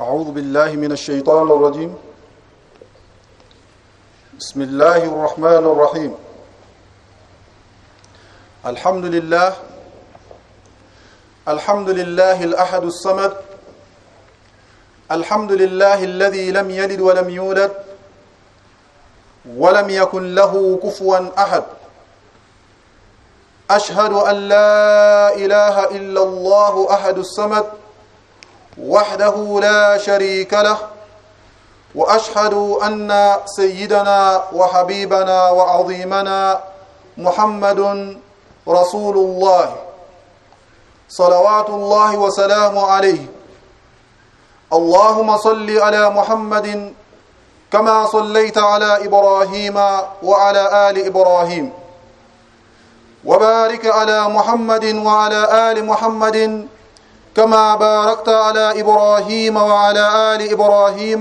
أعوذ بالله من الشيطان الرجيم. بسم الله الرحمن الرحيم. الحمد لله. الحمد لله الأحد الصمد. الحمد لله الذي لم يلد ولم يولد ولم يكن له كفوا أحد. أشهد أن لا إله إلا الله أحد الصمد. وحده لا شريك له وأشهد أن سيدنا وحبيبنا وعظيمنا محمد رسول الله صلوات الله وسلام عليه. اللهم صل على محمد كما صليت على إبراهيم وعلى آل إبراهيم وبارك على محمد وعلى آل محمد كما باركت على إبراهيم وعلى آل إبراهيم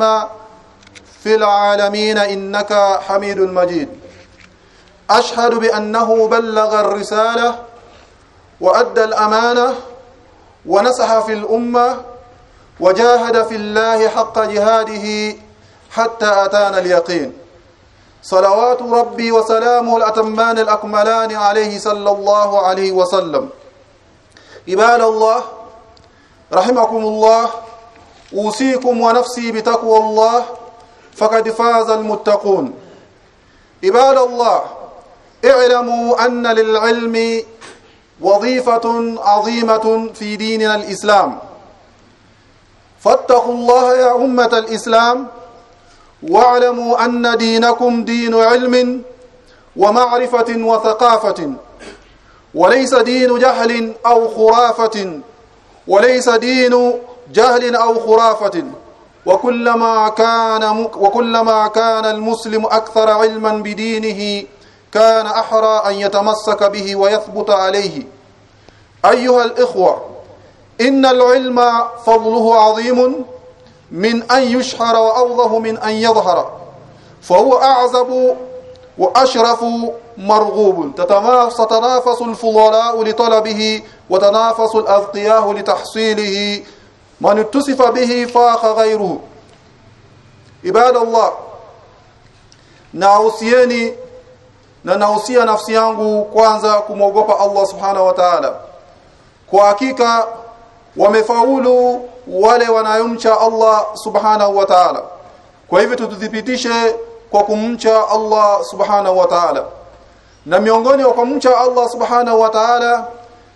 في العالمين إنك حميد مجيد. أشهد بأنه بلغ الرسالة وأدى الأمانة ونصح في الأمة وجاهد في الله حق جهاده حتى أتانا اليقين. صلوات ربي وسلامه الأتمان الأكملان عليه صلى الله عليه وسلم. عباد الله رحمكم الله أوصيكم ونفسي بتقوى الله فقد فاز المتقون. عباد الله اعلموا أن للعلم وظيفة عظيمة في ديننا الإسلام. فاتقوا الله يا أمة الإسلام واعلموا أن دينكم دين علم ومعرفة وثقافة وليس دين جهل أو خرافة وليس دين جهل أو خرافة. وكلما كان وكلما كان المسلم أكثر علما بدينه كان أحرى أن يتمسك به ويثبت عليه. أيها الإخوة إن العلم فضله عظيم من أن يشهر وأوضه من أن يظهر فهو أعزب وأشرف مرغوب تتنافس الفضلاء لطلبه وتنافس الأذقياء لتحصيله من اتصف به فاق غيره عباد الله nausieni na nausia nafsi yangu kwanza kumwogopa Allah subhanahu wa ta'ala kwa hakika wamefaulu wale wanayomcha Allah subhanahu wa ta'ala kwa hivyo tututhibitishe kwa kumcha Allah subhanahu wa ta'ala. Na miongoni wa kumcha Allah subhanahu wa ta'ala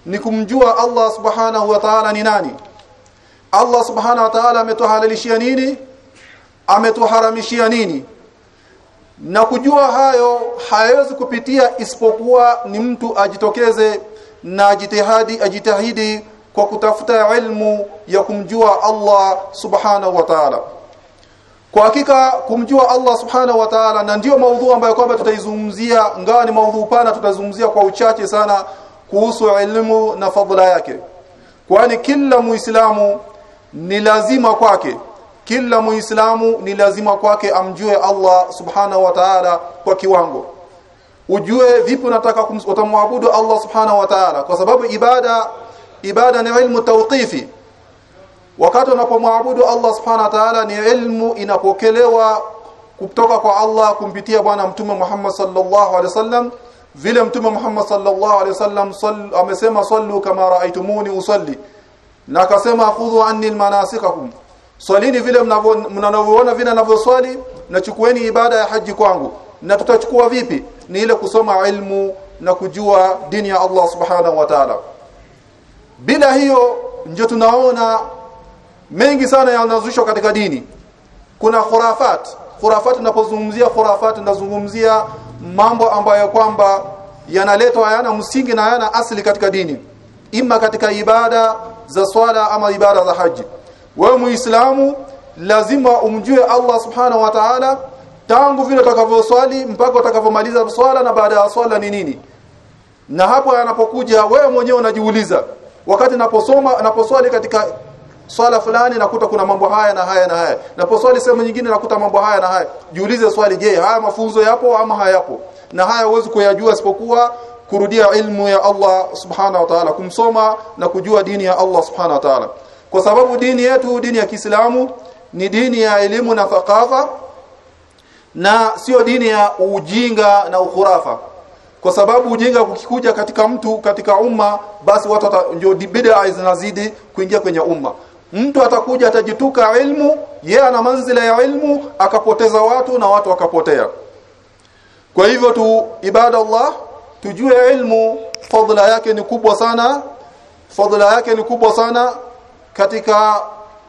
ni kumjua Allah subhanahu wa ta'ala ni nani. Allah subhanahu wa ta'ala ametuhalalishia nini? Ametuharamishia nini? Na kujua hayo hayawezi kupitia isipokuwa ni mtu ajitokeze na ajitahidi ajitahidi kwa kutafuta ilmu ya kumjua Allah subhanahu wa ta'ala kwa hakika kumjua Allah subhanahu wa ta'ala na ndio maudhu ambayo kwamba tutaizungumzia ngawa ni maudhu pana tutazungumzia kwa uchache sana kuhusu elimu na fadhila yake. Kwani kila muislamu ni lazima kwake kila muislamu ni lazima kwake amjue Allah subhanahu wa ta'ala kwa kiwango. Ujue vipi unataka kumwabudu Allah subhanahu wa ta'ala. Kwa sababu ibada ibada ni ilmu tawqifi wakati unapomwabudu Allah subhanahu wa ta'ala ni ilmu inapokelewa kutoka kwa Allah kumpitia bwana mtume Muhammad sallallahu alaihi wasallam. Vile mtume Muhammad sallallahu alaihi wasallam amesema sallu kama raaitumuni usalli. Na akasema khudhu anni almanasikakum. Swalini vile mnavyoona vile ninavyoswali nachukueni ibada ya haji kwangu. Na tutachukua vipi? Ni ile kusoma ilmu na kujua dini ya Allah subhanahu wa ta'ala. Bila hiyo ndio tunaona mengi sana yanazushwa katika dini. Kuna khurafat. Khurafat tunapozungumzia khurafat tunazungumzia mambo ambayo kwamba yanaletwa hayana msingi na hayana asili katika dini. Ima katika ibada za swala ama ibada za haji. Wewe muislamu lazima umjue Allah subhanahu wa ta'ala tangu vile utakavyoswali mpaka utakavyomaliza swala na baada ya swala ni nini. Na hapo yanapokuja wewe mwenyewe unajiuliza. Wakati naposoma naposwali katika swala fulani nakuta kuna mambo haya na haya na haya. Naposwali sehemu nyingine nakuta mambo haya na haya. Jiulize swali je haya mafunzo yapo ama hayapo? Na haya huwezi kuyajua isipokuwa kurudia ilmu ya Allah subhanahu wa ta'ala kumsoma na kujua dini ya Allah subhanahu wa ta'ala. Kwa sababu dini yetu dini ya Kiislamu ni dini ya elimu na thakafa na sio dini ya ujinga na ukhurafa. Kwa sababu ujinga ukikuja katika mtu katika umma basi watu ndio bid'a zinazidi kuingia kwenye umma mtu atakuja atajituka ilmu yeye ana manzila ya ilmu akapoteza watu na watu wakapotea. Kwa hivyo tu ibada Allah tujue ilmu fadhila yake ni kubwa sana fadhila yake ni kubwa sana katika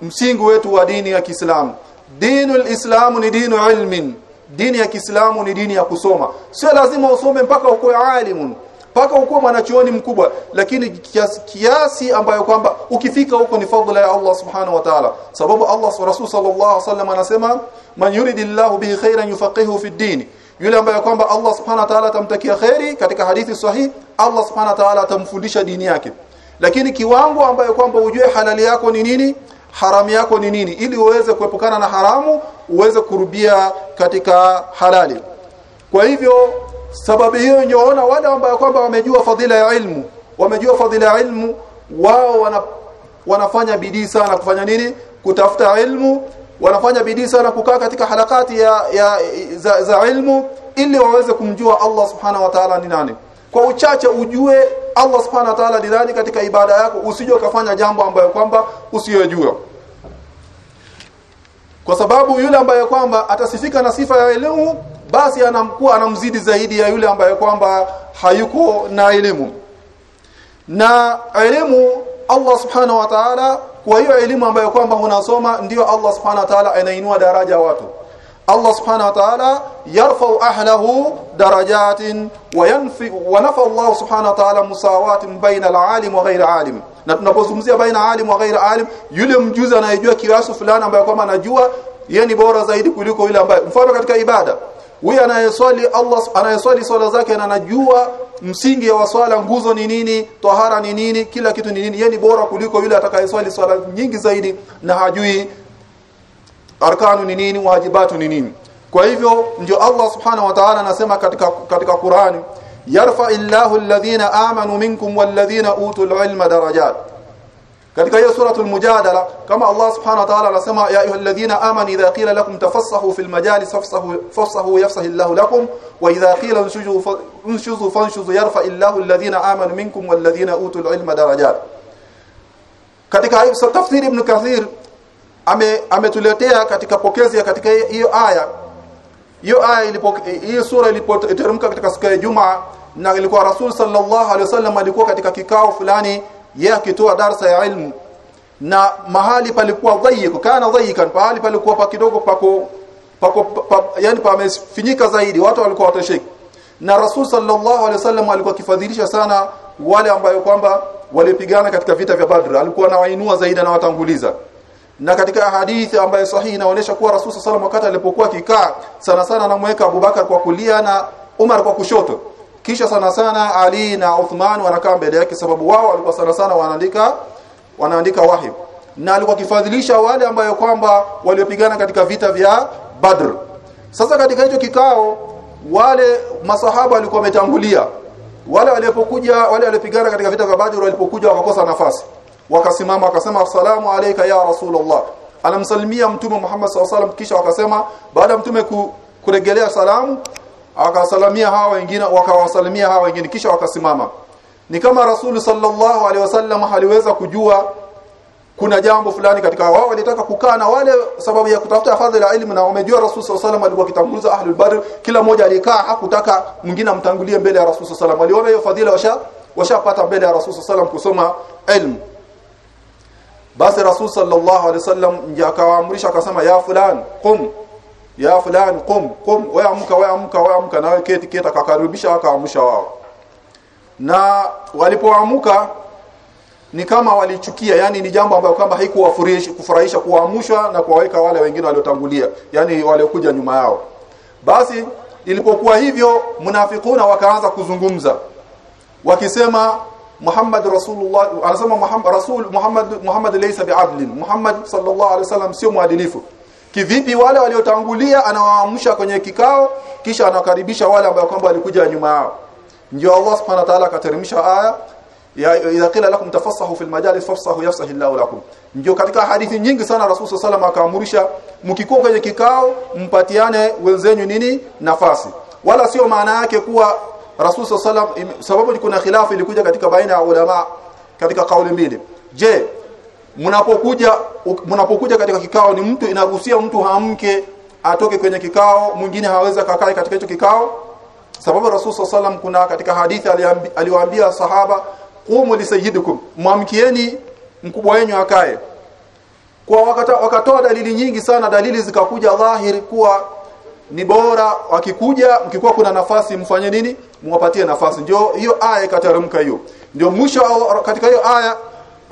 msingi wetu wa dini ya Kiislamu. Dinul Islamu ni dinu ilmin. Dini ya Kiislamu ni dini ya kusoma. Sio lazima usome mpaka ukue alimun mpaka ukuwa mwanachuoni mkubwa lakini kiasi, kiasi ambayo kwamba ukifika huko ni fadhila ya Allah subhanahu wa ta'ala. Sababu Allah rasul sallallahu alaihi wasallam anasema man yuridillahu bihi khairan yufaqihu fi din. Yule ambaye kwamba Allah subhanahu wa ta'ala atamtakia khairi katika hadithi sahih Allah subhanahu wa ta'ala atamfundisha dini yake. Lakini kiwango ambayo kwamba ujue halali yako ni nini haramu yako ni nini ili uweze kuepukana na haramu uweze kurubia katika halali. Kwa hivyo sababu hiyo nyoona wale ambao kwamba wamejua fadhila ya ilmu wamejua fadhila ya ilmu wao wana, wanafanya bidii sana kufanya nini? Kutafuta ilmu wanafanya bidii sana kukaa katika harakati ya, ya za, za ilmu ili waweze kumjua Allah subhanahu wa ta'ala ni nani. Kwa uchache ujue Allah subhanahu wa ta'ala ni nani katika ibada yako usije ukafanya jambo ambayo kwamba usiyojua. Kwa sababu yule ambaye kwamba atasifika na sifa ya elimu basi anamkuwa anamzidi zaidi ya yule ambaye kwamba hayuko na elimu. Na elimu Allah subhanahu wa ta'ala kwa hiyo elimu ambayo kwamba unasoma ndiyo Allah subhanahu wa ta'ala anainua daraja watu. Allah subhanahu wa ta'ala yarfa'u ahlahu darajatin wa yanfi wa nafa Allah subhanahu wa ta'ala musawatin baina al-alim wa ghayr alim. Na tunapozungumzia baina alim wa ghayr alim yule mjuzi anayejua kiasi fulani ambaye kwamba anajua yeye ni bora zaidi kuliko yule ambaye mfano katika ibada huyu anayeswali Allah anayeswali swala zake na anajua msingi wa swala nguzo ni nini tahara ni nini kila kitu ni nini yeye ni bora kuliko yule atakayeswali swala nyingi zaidi na hajui arkanu ni nini wajibatu ni nini. Kwa hivyo ndio Allah subhanahu wa ta'ala anasema katika katika Qur'ani yarfa illahu alladhina amanu minkum walladhina utul ilma darajat katika hiyo suratul mujadala kama Allah subhanahu wa ta'ala anasema ya ayyuhalladhina amanu idha qila lakum tafassahu fil majalis fafsahu fafsahu yafsahu Allahu lakum wa idha qila unshuzu fanshuzu yarfa Allahu alladhina amanu minkum walladhina utul ilma darajat. Katika hiyo tafsiri ibn Kathir ame ametuletea katika pokezi ya katika hiyo aya. Hiyo aya ilipo hiyo sura ilipoteremka katika siku ya Ijumaa na ilikuwa Rasul sallallahu alaihi wasallam alikuwa katika kikao fulani yeye akitoa darsa ya ilmu na mahali palikuwa dhayik kana dhayikan pahali palikuwa pa kidogo pako pako pa, yani pamefinyika zaidi watu walikuwa watosheki na Rasul sallallahu alaihi wasallam alikuwa kifadhilisha sana wale ambayo kwamba walipigana katika vita vya Badr. Alikuwa anawainua zaidi na watanguliza na katika hadithi ambayo sahihi inaonyesha kuwa Rasul sallallahu alaihi wasallam wakati alipokuwa kikaa sana sana anamweka Abubakar kwa kulia na Umar kwa kushoto kisha sana sana Ali na Uthman wanakaa mbele yake sababu wao walikuwa sana sana wanaandika wanaandika wahi. Na alikuwa kifadhilisha wale ambayo kwamba waliopigana katika vita vya Badr. Sasa katika hicho kikao wale masahaba walikuwa wametangulia. Wale walipokuja wale waliopigana katika vita vya Badr walipokuja wakakosa nafasi. Wakasimama wakasema asalamu alayka ya rasulullah. Anamsalimia mtume Muhammad SAW kisha wakasema baada mtume ku, kuregelea salamu akawasalimia hawa wengine wakawasalimia hawa wengine kisha wakasimama. Ni kama rasulu sallallahu alaihi wasallam aliweza kujua kuna jambo fulani katika wao. Walitaka kukaa na wale sababu ya kutafuta fadhila ya elimu na wamejua rasul sallallahu alikuwa kitanguliza ahlul badr. Kila mmoja alikaa hakutaka mwingine amtangulie mbele ya rasul sallallahu waliona hiyo fadhila washa washapata mbele ya rasul sallallahu kusoma elimu basi rasul sallallahu alaihi wasallam akawaamrisha akasema ya fulani qum ya fulani qum qum wewe amka wewe amka wewe amka nawe keti keti akakaribisha akaamsha wao. Na walipoamka ni kama walichukia yani ni jambo ambalo kwamba haikuwafurahisha kufurahisha kuamshwa na kuwaweka wale wengine waliotangulia yani waliokuja nyuma yao. Basi ilipokuwa hivyo munafikuna wakaanza kuzungumza wakisema Muhammad Rasulullah anasema Muhammad Rasul Muhammad Muhammad laysa bi'adlin. Muhammad sallallahu alaihi wasallam sio mwadilifu kivipi wale waliotangulia anawaamsha kwenye kikao kisha anakaribisha wale ambao kwamba walikuja nyuma yao. Ndio Allah subhanahu wa ta'ala akateremsha aya ya idha qila lakum tafassahu fil majalis fafsahu yafsahu Allahu lakum. Ndio katika hadithi nyingi sana Rasul sallallahu akaamurisha mkikuwa kwenye kikao mpatiane wenzenyu nini? Nafasi. Wala sio maana yake kuwa Rasul sallallahu sababu kuna khilafu ilikuja katika baina ya ulama katika kauli mbili. Je mnapokuja mnapokuja katika kikao ni mtu inaruhusia mtu hamke atoke kwenye kikao mwingine haweza kakae katika hicho kikao. Sababu Rasul sallam kuna katika hadithi aliwaambia sahaba qumu li sayyidikum mwamkieni mkubwa wenu akae. Kwa wakata, wakatoa dalili nyingi sana dalili zikakuja dhahiri kuwa ni bora wakikuja mkikuwa kuna nafasi mfanye nini? Mwapatie nafasi. Ndio hiyo aya ikateremka hiyo. Ndio mwisho katika hiyo aya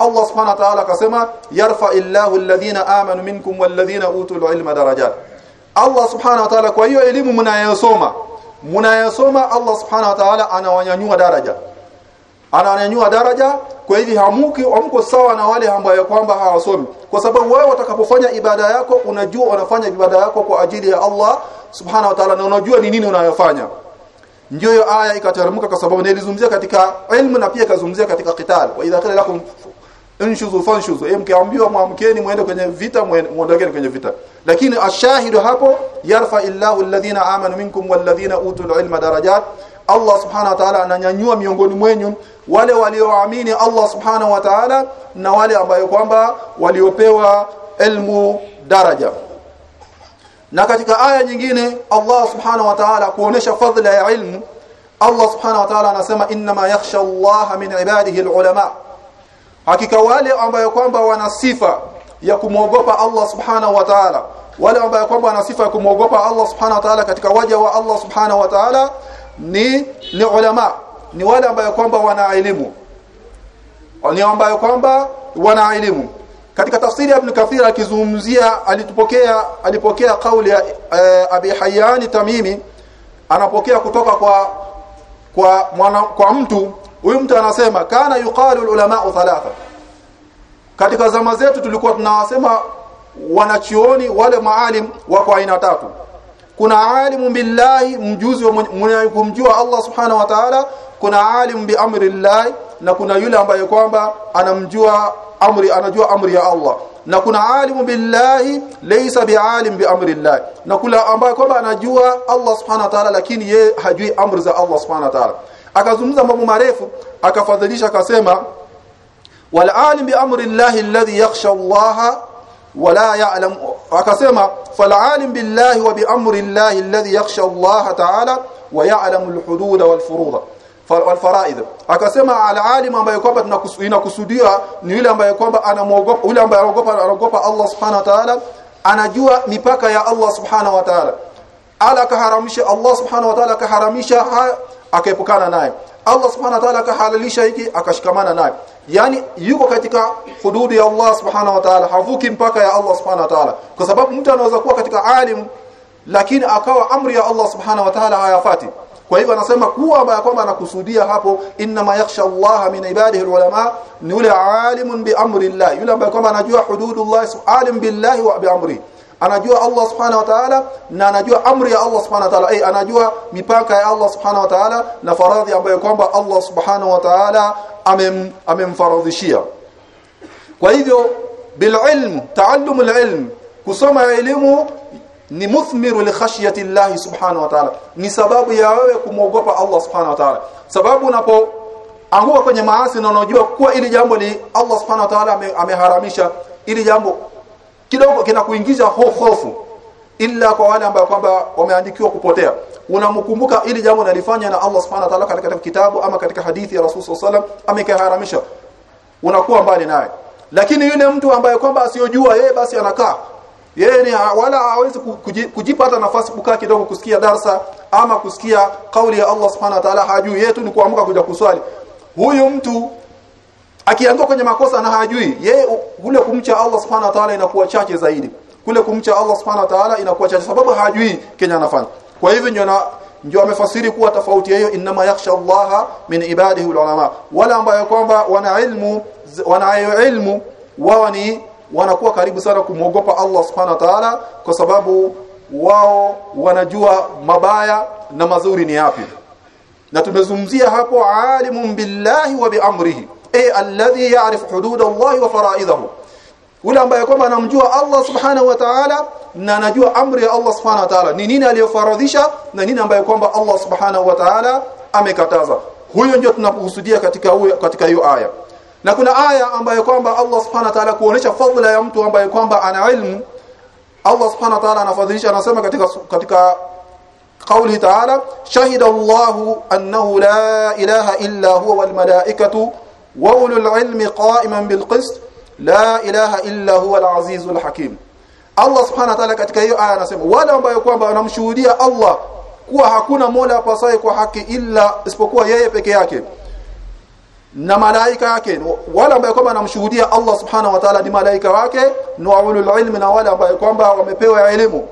Allah subhanahu wa ta'ala akasema yarfa illahu alladhina amanu minkum walladhina utul ilma darajat. Allah subhanahu wa ta'ala kwa hiyo elimu mnayosoma mnayosoma Allah subhanahu wa ta'ala anawanyanyua daraja. Anawanyanyua daraja kwa hivi hamuki hamko sawa na wale ambao kwamba hawasomi. Kwa sababu wewe utakapofanya ibada yako unajua unafanya ibada yako kwa ajili ya Allah subhanahu wa ta'ala na unajua ni nini unayofanya. Ndio hiyo aya ikateremka kwa sababu nilizungumzia katika ilmu na pia kazungumzia katika qital. Wa idha qila lakum inshuzu fanshuzu. E mkiambiwa mwamkeni muende kwenye vita muondokeni kwenye vita. Lakini ashahidu hapo yarfa illahu alladhina amanu minkum walladhina utul ilma darajat. Allah subhanahu wa ta'ala ananyanyua miongoni mwenyu wale walioamini Allah subhanahu wa ta'ala na wale ambayo kwamba waliopewa ilmu daraja. Na katika aya nyingine Allah subhanahu wa ta'ala kuonesha fadhila ya ilmu. Allah subhanahu wa ta'ala anasema inma yakhsha Allah min ibadihi alulama hakika wale ambayo kwamba wana sifa ya kumwogopa Allah subhanahu wa ta'ala wale ambayo kwamba wana sifa ya kumwogopa Allah subhanahu wa ta'ala katika waja wa Allah subhanahu wa ta'ala ni ni ulama ni wale ambayo kwamba wana elimu. Ni ambayo kwamba wana elimu. Katika tafsiri ya Ibn Kathir akizungumzia alitupokea alipokea kauli ya e, Abi Hayyan Tamimi anapokea kutoka kwa kwa mwana, kwa mtu huyu mtu anasema kana yuqalu ulama thalatha. Katika zama zetu tulikuwa tunawasema wanachioni wale maalim wako aina tatu. Kuna alimu billahi mjuzi mwenye kumjua Allah subhanahu wa ta'ala. Kuna alimu bi amri Allah na kuna yule ambaye kwamba anamjua amri anajua amri ya Allah. Na kuna alimu billahi laysa bialim bi amri Allah na kula ambaye kwamba anajua Allah subhanahu wa ta'ala lakini ye hajui amri za Allah subhanahu wa ta'ala akazungumza mambo marefu akafadhilisha akasema wal alim bi amri llahi alladhi yakhsha allaha wala ya'lam. Akasema fal alim billahi wa bi amri llahi alladhi yakhsha allaha ta'ala wa ya'lamu al hudud wal furuda faraid. Akasema al alim ambaye kwamba tunakusudia ni yule ambaye kwamba anamuogopa yule ambaye anaogopa anaogopa Allah subhanahu wa ta'ala anajua mipaka ya Allah subhanahu wa ta'ala. Ala kaharamisha Allah subhanahu wa ta'ala kaharamisha akaepukana naye. Allah subhanahu wa ta'ala akahalalisha hiki akashikamana naye. Yani yuko katika hududi ya Allah subhanahu wa ta'ala havuki mpaka ya Allah subhanahu wa ta'ala. Kwa sababu mtu anaweza kuwa katika alim lakini akawa amri ya Allah subhanahu wa ta'ala hayafati. Kwa hivyo anasema kuwa kwamba anakusudia hapo inna ma yakhsha Allah min ibadihi ulama ni yule alimun bi amri Allah. Yule ambaye kwamba anajua hududullah alim billahi wa bi amri anajua Allah subhanahu wa ta'ala na anajua amri ya Allah subhanahu wa ta'ala. Ay anajua mipaka ya Allah subhanahu wa ta'ala na faradhi ambayo kwamba Allah subhanahu wa ta'ala amem amemfaradhishia. Kwa hivyo bil taallum al kusoma elimu ni muthmiru li khashyati Allah subhanahu wa ta'ala. Ni sababu ya wewe kumwogopa Allah subhanahu wa ta'ala. Sababu unapo anguka kwenye maasi na unajua kuwa ili jambo ni Allah subhanahu wa ta'ala ameharamisha. Ili jambo kidogo kinakuingiza hofu illa kwa wale ambao kwamba wameandikiwa kupotea. Unamkumbuka ili jambo nalifanya na Allah subhanahu wa ta'ala katika kitabu ama katika hadithi ya Rasul sallam amekaharamisha unakuwa mbali naye. Lakini yule mtu ambaye kwamba asiyojua yeye basi anakaa. Yeye ni wala hawezi kujipata nafasi kukaa kidogo kusikia darsa ama kusikia kauli ya Allah subhanahu wa ta'ala hajui. Yetu ni kuamka kuja kuswali. Huyu mtu akianguka kwenye makosa na hajui yeye kule kumcha Allah subhanahu wa ta'ala inakuwa chache zaidi. Kule kumcha Allah subhanahu wa ta'ala inakuwa chache sababu hajui kenya anafanya. Kwa hivyo ndio ndio amefasiri kuwa tofauti hiyo inma yakhsha Allah min ibadihi ulama. Wala ambayo kwamba wana ilmu wana ilmu wao ni wanakuwa karibu sana kumwogopa Allah subhanahu wa ta'ala kwa sababu wao wanajua mabaya na mazuri ni yapi. Na tumezungumzia hapo alimun billahi wa biamrihi ay alladhi ya'rif hudud Allah wa fara'idahu ule ambaye kwamba anamjua Allah subhanahu wa ta'ala na anajua amri ya Allah subhanahu wa ta'ala ni nini aliyofaradhisha na nini ambaye kwamba Allah subhanahu wa ta'ala amekataza huyo ndio tunapokusudia katika huyo katika hiyo aya na kuna aya ambayo kwamba Allah subhanahu wa ta'ala kuonesha fadhila ya mtu ambaye kwamba ana ilmu Allah subhanahu wa ta'ala anafadhilisha anasema katika katika قوله تعالى شهد الله أنه لا إله إلا هو والملائكة wa ulul ilmi qa'iman bil qist la ilaha illa huwa al azizul hakim Allah subhanahu wa ta'ala katika hiyo aya anasema wale ambao kwamba wanamshuhudia Allah kuwa hakuna mola apasaye kwa haki illa isipokuwa yeye peke yake na malaika yake. Wale ambao kwamba wanamshuhudia Allah subhanahu wa ta'ala ni malaika wake ni ulul ilmi na wale ambao kwamba wamepewa elimu.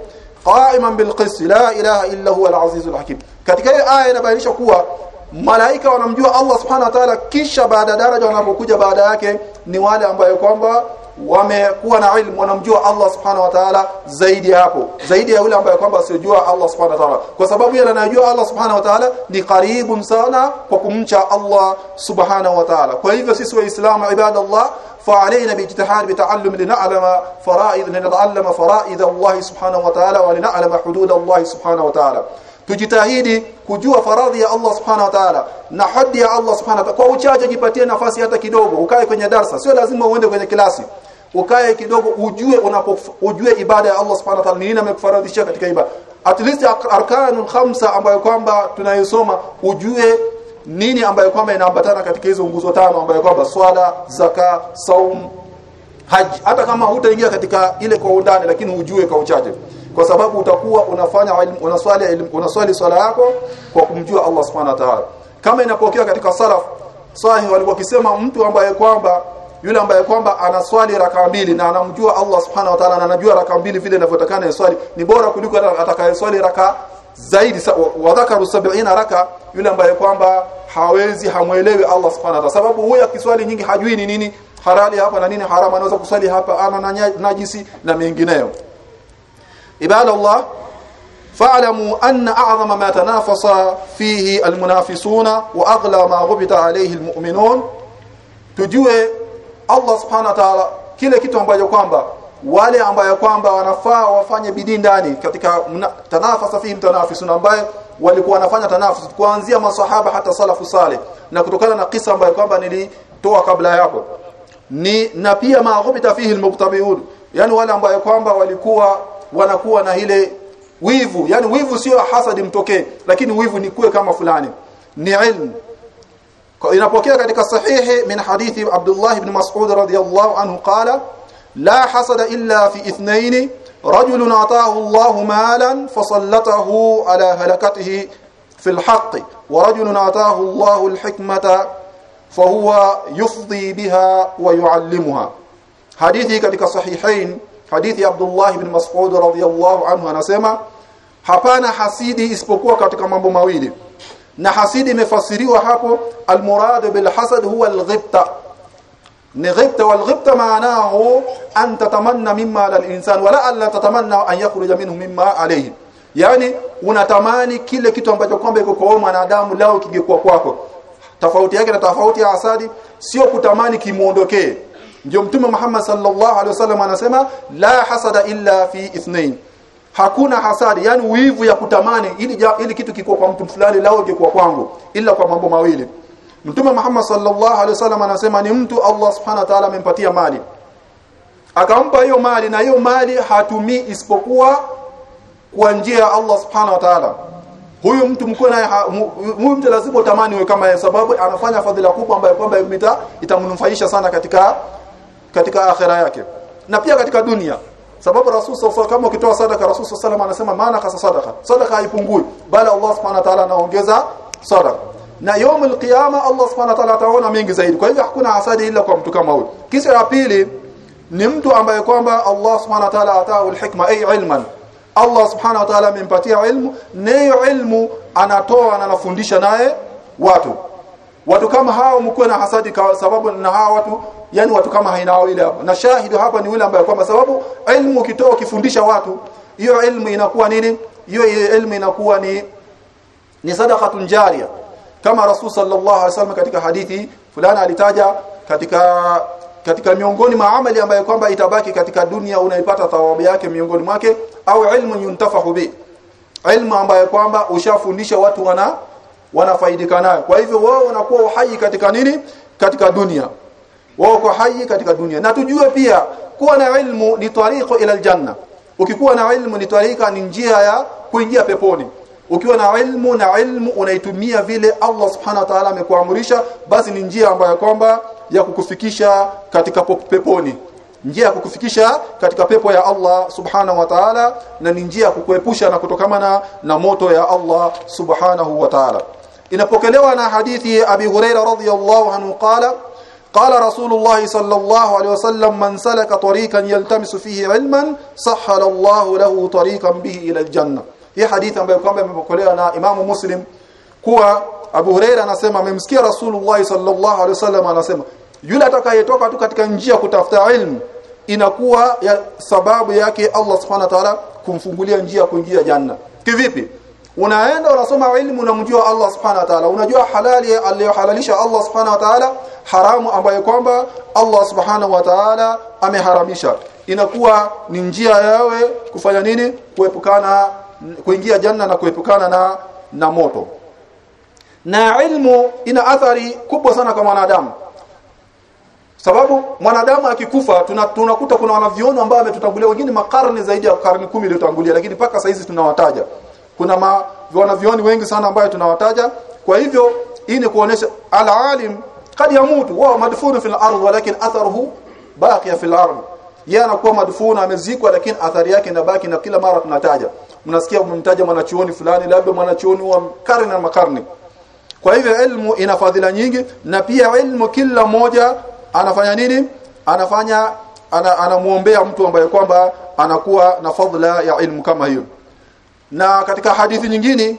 Qa'iman bil qist la ilaha illa huwa al azizul hakim katika hiyo aya inabainisha kuwa malaika wanamjua Allah subhanahu wa ta'ala kisha baada daraja wanapokuja baada yake ni wale ambao kwamba wamekuwa na ilmu wanamjua Allah subhanahu wa ta'ala zaidi hapo zaidi ya yule ambaye kwamba asiyojua Allah subhanahu wa ta'ala kwa sababu yule anayejua Allah subhanahu wa ta'ala ni karibu sana kwa kumcha Allah subhanahu wa ta'ala kwa hivyo sisi waislamu ibadallah فعلينا باجتهاد بتعلم لنعلم فرائض لنتعلم فرائض الله سبحانه وتعالى ولنعلم حدود الله سبحانه وتعالى tujitahidi kujua faradhi ya Allah subhanahu wa ta'ala na hadi ya Allah subhanahu wa ta'ala. Kwa uchache jipatie nafasi hata kidogo ukae kwenye darsa. Sio lazima uende kwenye kilasi ukae kidogo ujue unapo ujue ibada ya Allah subhanahu wa ta'ala nini amekufaradhisha katika ibada. At least arkanun khamsa ambayo kwamba tunayosoma ujue nini ambayo kwamba inaambatana katika hizo nguzo tano ambayo kwamba swala zaka saum haji. Hata kama hutaingia katika ile kwa undani lakini ujue kwa uchache kwa sababu utakuwa unafanya unaswali unaswali swala yako kwa kumjua Allah subhanahu wa ta'ala. Kama inapokea katika salaf sahih walikuwa kisema mtu ambaye kwamba yule ambaye kwamba anaswali raka mbili na anamjua Allah subhanahu wa ta'ala na anajua raka mbili vile inavyotakana yaswali ni bora kuliko atakayeswali raka zaidi. Wadhakaru 70 raka yule ambaye kwamba hawezi hamwelewi Allah subhanahu wa ta'ala. Sababu huyo akiswali nyingi hajui ni nini halali hapa na nini haramu anaweza kuswali hapa ana najisi na mengineyo ibada Allah فاعلموا أن أعظم ما تنافس فيه المنافسون وأغلى ما غبط عليه المؤمنون tujue Allah subhanahu wa ta'ala kile kitu ambacho kwamba wale ambayo kwamba wanafaa wafanye bidii ndani katika tanafasa fihi tanafisuna ambaye walikuwa wanafanya tanafus kuanzia masahaba hata salafu saleh na kutokana na kisa ambayo kwamba nilitoa kabla yako ni na pia maghubita fihi almuqtabiun yani wale ambayo kwamba walikuwa wanakuwa na ile wivu. Yani wivu sio hasadi mtokee lakini wivu ni kuwe kama fulani. Ni ilmu. Inapokea katika sahihi min hadithi Abdullah ibn Mas'ud radhiyallahu anhu qala la hasada illa fi ithnain rajulun ataahu Allah malan fasallatahu ala halakatihi fi alhaq wa rajulun ataahu Allah alhikmata fahuwa yufdi biha wa yuallimuha. Hadithi katika sahihain hadithi ya Abdullah ibn Mas'ud radhiyallahu anhu anasema hapana hasidi isipokuwa katika mambo mawili. Na hasidi imefasiriwa hapo almurad bil hasad huwa alghibta. Ni ghibta wal ghibta maanahu an tatamanna mimma lil insan wala an tatamanna an yakhruja minhu mimma alayhi. Yani unatamani kile kitu ambacho kwamba iko kwa mwanadamu lao kingekuwa kwako. Tofauti yake na tofauti ya hasadi sio kutamani kimuondokee ndio mtume Muhammad sallallahu alaihi wasallam anasema la hasada illa fi ithnain hakuna hasadi yani uivu ya kutamani ili ili kitu kiko kwa mtu fulani lao ingekuwa kwangu ila kwa mambo mawili Mtume Muhammad sallallahu alaihi wasallam anasema ni mtu Allah subhanahu wa ta'ala amempatia mali. Akampa hiyo mali na hiyo mali hatumii isipokuwa kwa njia ya Allah subhanahu wa ta'ala. Huyu mtu mkuu naye huyu mtu lazima utamani wewe kama sababu anafanya fadhila kubwa ambayo kwamba itamnufaisha sana katika katika akhira yake. Na pia katika dunia. Sababu Rasul sallallahu kama ukitoa sadaka Rasul sallallahu anasema maana kasa sadaka. Sadaka haipungui bali Allah subhanahu wa ta'ala anaongeza sadaka na يوم القيامه Allah subhanahu wa ta'ala ataona mengi zaidi kwa hivyo hakuna hasadi ila kwa mtu kama huyo kisa ya pili ni mtu ambaye kwamba Allah subhanahu wa ta'ala atao alhikma ay ilman Allah subhanahu wa ta'ala amempatia ilmu nayo ilmu anatoa na anafundisha naye watu watu kama hao mkuwe na hasadi kwa sababu na hao watu yani watu kama haina wao ile hapa. Na shahidu hapa ni yule ambaye kwamba sababu elimu ukitoa ukifundisha watu hiyo elimu inakuwa nini? Hiyo elimu inakuwa ni ni sadaqatun tunjaria kama rasul sallallahu alaihi wasallam katika hadithi fulani alitaja katika katika miongoni mwa amali ambayo kwamba itabaki katika dunia unaipata thawabu yake miongoni mwake au ilmu yuntafahu bi ilmu ambayo kwamba ushafundisha watu wana wanafaidika nayo. Kwa hivyo wao wanakuwa uhai katika nini? Katika dunia. Wao kwa hai katika dunia. Na tujue pia kuwa na ilmu ni tariqo ila aljanna. Ukikuwa na ilmu ni tariqa ni njia ya kuingia peponi. Ukiwa na ilmu na ilmu unaitumia vile Allah subhanahu wa ta'ala amekuamrisha basi ni njia ambayo kwamba ya kukufikisha katika peponi. Njia ya kukufikisha katika pepo ya Allah subhanahu wa ta'ala na ni njia ya kukuepusha na kutokamana na moto ya Allah subhanahu wa ta'ala inapokelewa na hadithi Abi Huraira radhiyallahu anhu qala قال رسول الله صلى الله عليه وسلم من سلك طريقا يلتمس فيه علما سهل الله له طريقا به الى الجنه hii hadithi ambayo kwamba imepokelewa na Imam Muslim kuwa Abu Huraira anasema amemsikia Rasulullah sallallahu alaihi wasallam anasema yule atakayetoka tu katika njia kutafuta ilmu inakuwa ya sababu yake Allah subhanahu wa ta'ala kumfungulia njia kuingia janna kivipi Unaenda unasoma ilmu unamjua Allah subhanahu wa ta'ala. Unajua halali aliyohalalisha Allah subhanahu wa ta'ala haramu ambayo kwamba Allah subhanahu wa ta'ala ameharamisha. Inakuwa ni njia yawe kufanya nini? Kuepukana kuingia janna na kuepukana na na moto. Na ilmu ina athari kubwa sana kwa mwanadamu. Sababu mwanadamu akikufa tunakuta tuna kuna wanavioni ambao wametutangulia wengine makarne zaidi ya karne kumi iliyotangulia lakini paka saizi tunawataja kuna ma, wanavioni wengi sana ambayo tunawataja. Kwa hivyo hii ni kuonesha alalim kad yamutu wa madfunu fil ardh walakin atharuhu baqiya fil ardh yeye anakuwa madfunu amezikwa lakini athari yake inabaki na kila mara tunataja. Mnasikia mmemtaja mwanachuoni fulani labda mwanachuoni wa karne na makarne. Kwa hivyo elimu ina fadhila nyingi na pia elimu kila moja anafanya nini? Anafanya anamuombea ana mtu ambaye kwamba anakuwa na fadhila ya elimu kama hiyo na katika hadithi nyingine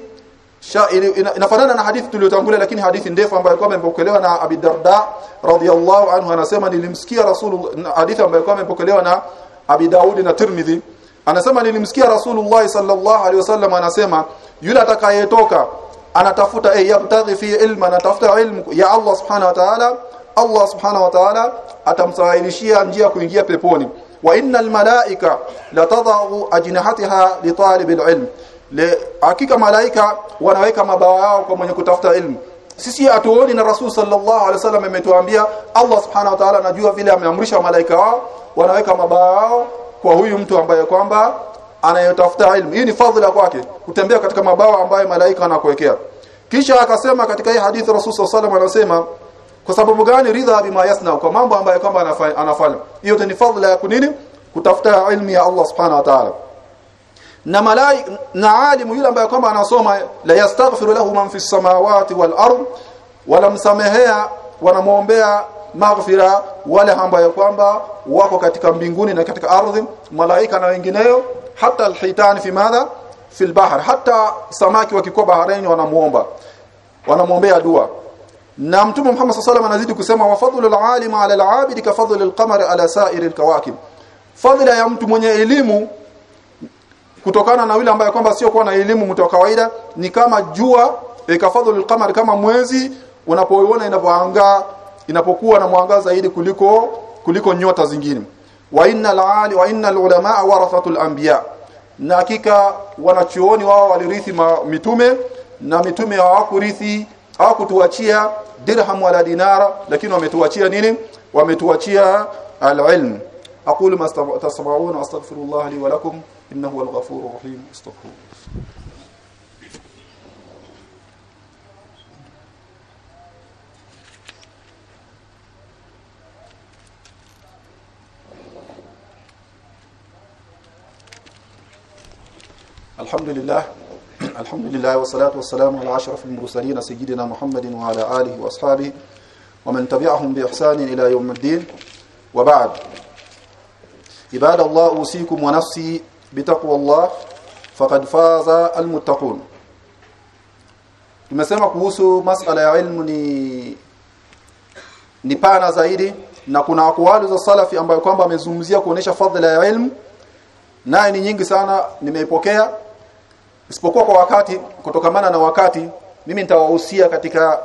inafanana na hadithi tuliyotangulia lakini hadithi ndefu ambayo kwamba imepokelewa na Abi Darda radhiyallahu anhu anasema nilimsikia Rasulullah hadithi ambayo kwamba imepokelewa na Abi Daud na Tirmidhi. Anasema nilimsikia Rasulullah sallallahu alaihi wasallam anasema yule atakayetoka anatafuta eh yabtaghi fi ilma anatafuta ilmu ya Allah subhanahu wa ta'ala Allah subhanahu wa ta'ala atamsahilishia njia kuingia peponi wa innal malaika latadau ajnahatiha li talibil ilm. Le hakika malaika wanaweka mabawa yao kwa mwenye kutafuta ilmu. Sisi hatuoni na rasul sallallahu alaihi wasallam ametuambia Allah subhanahu wa ta'ala anajua vile ameamrisha malaika wao wanaweka mabawa yao kwa huyu mtu ambaye kwamba anayotafuta ilmu. Hii ni fadhila kwake kutembea katika mabawa ambayo malaika anakuwekea kisha akasema katika hii hadithi rasul sallallahu alaihi wasallam anasema kwa sababu gani? Ridha bima yasna kwa mambo ambayo kwamba anafanya. Hiyo ni fadhila ya kunini? Kutafuta ilmu ya Allah subhanahu wa ta'ala. Na malai na alimu yule ambaye kwamba anasoma la yastaghfiru lahu man fis samawati wal ard wala msamehea wanamuombea maghfira wale ambayo kwamba wako katika mbinguni na katika ardhi malaika na wengineo hata alhitan fi madha? Fi albahr hata samaki wakikuwa baharini wanamuomba wanamuombea dua na mtume Muhammad sallallahu anazidi kusema wa fadhlu alalim ala alabid ka fadlu alqamar ala sa'ir alkawakib fadhila ya mtu mwenye elimu kutokana na yule ambaye kwamba sio kuwa na elimu mtu wa kawaida ni kama jua ikafadhulu alqamar kama mwezi unapoiona inapoangaa inapokuwa na mwangaza zaidi kuliko kuliko nyota zingine. Wa innal ali wa innal ulama warathatul anbiya. Na hakika wanachuoni wao walirithi mitume na mitume hawakurithi hawakutuachia dirham wala dinara lakini wametuachia nini wametuachia alilm aqulu ma astaghfirullah li wa lakum innahu huwal ghafurur rahim astaghfir الحمد لله alhamdulillah wassalatu wassalamu ala ashrafil mursalin sayyidina Muhammadin wa ala alihi wa ashabihi wa man tabi'ahum bi ihsanin ila yawmiddin. Wa ba'd. Ibada Allah usikum wa nafsi bitaqwa Allah faqad faza almuttaqun. Tumesema kuhusu masala ya ilmu ni ni pana zaidi na kuna akwali za salafi ambayo kwamba amezungumzia kuonesha fadhila ya ilmu naye ni nyingi sana nimeipokea isipokuwa kwa wakati kutokamana na wakati mimi nitawahusia katika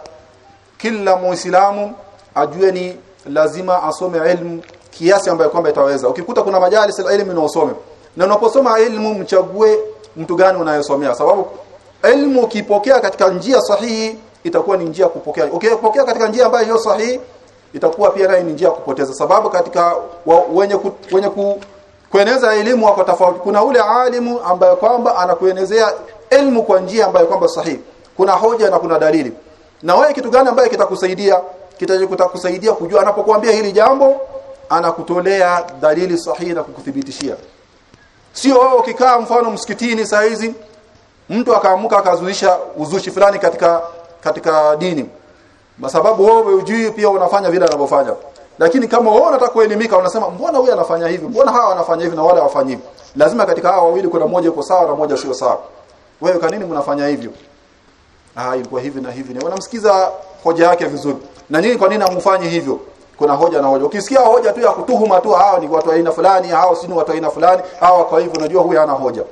kila muislamu ajue ni lazima asome ilmu kiasi ambayo kwamba itaweza. Ukikuta kuna majalis ilmu na usome na unaposoma ilmu mchague mtu gani unayosomea. Sababu ilmu ukipokea katika njia sahihi itakuwa ni njia kupokea. Ukipokea katika njia ambayo hiyo sahihi itakuwa pia ni njia kupoteza. Sababu katika wenye ku, wenye ku, kueneza elimu wako tofauti. Kuna ule alimu ambaye kwamba anakuenezea elimu kwa njia ambayo kwamba sahihi. Kuna hoja na kuna dalili. Na wewe kitu gani ambaye kitakusaidia? Kitakusaidia kujua anapokuambia hili jambo anakutolea dalili sahihi na kukuthibitishia. Sio wewe ukikaa mfano msikitini saa hizi mtu akaamuka akazuisha uzushi fulani katika katika dini. Kwa sababu wewe ujui pia unafanya vile anavyofanya lakini kama wewe unataka kuelimika unasema mbona huyu anafanya hivi? Mbona hawa wanafanya hivi na wale hawafanyi lazima katika hawa wawili kuna mmoja yuko sawa na mmoja sio sawa. Wewe kwa nini mnafanya hivyo? Ah ilikuwa hivi na hivi. Na unamsikiza hoja yake vizuri. Na nyinyi kwa nini hamfanyi hivyo? Kuna hoja na hoja. Ukisikia hoja tu ya kutuhuma tu hao ni watu aina fulani hao si watu aina fulani hao kwa hivyo unajua huyu hana hoja.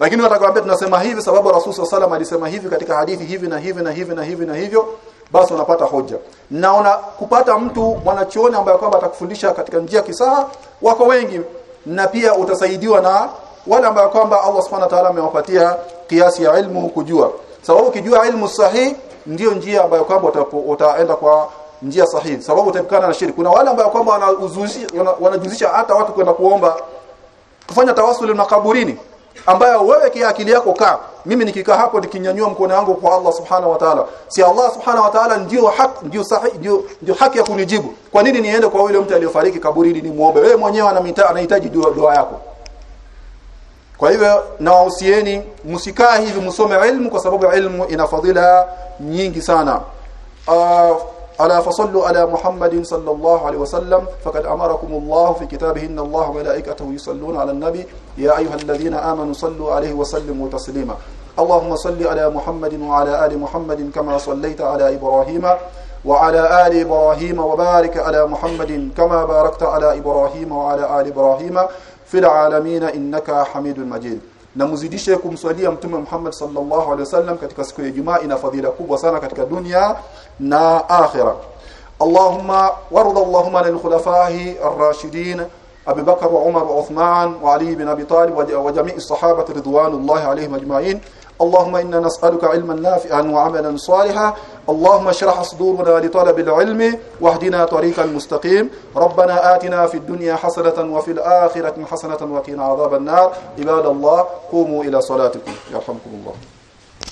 Lakini watakwambia tunasema hivi sababu Rasul sallallahu alisema hivi katika hadithi hivi na hivi na hivi na hivi na hivyo basi unapata hoja. Na una kupata mtu mwanachuoni ambaye kwamba atakufundisha katika njia kisaha wako wengi na pia utasaidiwa na wale ambao kwamba Allah Subhanahu wa ta'ala amewapatia kiasi ya ilmu kujua. Sababu ukijua ilmu sahihi ndiyo njia ambayo kwamba utaenda kwa njia sahihi. Sababu utaepukana na shirki. Kuna wale ambao kwamba wanajuzisha hata watu kwenda kuomba kufanya tawasuli na kaburini ambayo wewe kia akili yako kaa. Mimi nikikaa hapo nikinyanyua mkono wangu kwa Allah subhanahu wa ta'ala. Si Allah subhanahu wa ta'ala ndio haki ndio sahihi ndio ndio haki ya kunijibu. Kwa nini niende kwa yule mtu aliyofariki kaburini ni muombe wewe mwenyewe anahitaji dua, dua yako. Kwa hivyo nawahusieni msikaa hivi msome ilmu kwa sababu ilmu ina fadhila nyingi sana. Uh, ألا فصلوا على محمد صلى الله عليه وسلم فقد أمركم الله في كتابه إن الله وملائكته يصلون على النبي. يا أيها الذين آمنوا صلوا عليه وسلموا تسليما. اللهم صل على محمد وعلى آل محمد كما صليت على إبراهيم وعلى آل إبراهيم وبارك على محمد كما باركت على إبراهيم وعلى آل إبراهيم في العالمين إنك حميد مجيد. Na mzidishe kumswalia mtume Muhammad sallallahu alaihi wasallam katika siku ya Ijumaa ina fadhila kubwa sana katika dunia na akhira. Allahumma warda Allahumma lil khulafa'i ar-rashidin Abu Bakar wa Umar wa Uthman wa Ali ibn Abi Talib wa jami'i sahaba ridwanullahi alaihim ajma'in اللهم إنا نسألك علما نافعا وعملا صالحا. اللهم اشرح صدورنا لطلب العلم واهدنا طريقا مستقيم ربنا آتنا في الدنيا حسنة وفي الآخرة حسنة وقنا عذاب النار. عباد الله قوموا إلى صلاتكم. يرحمكم الله.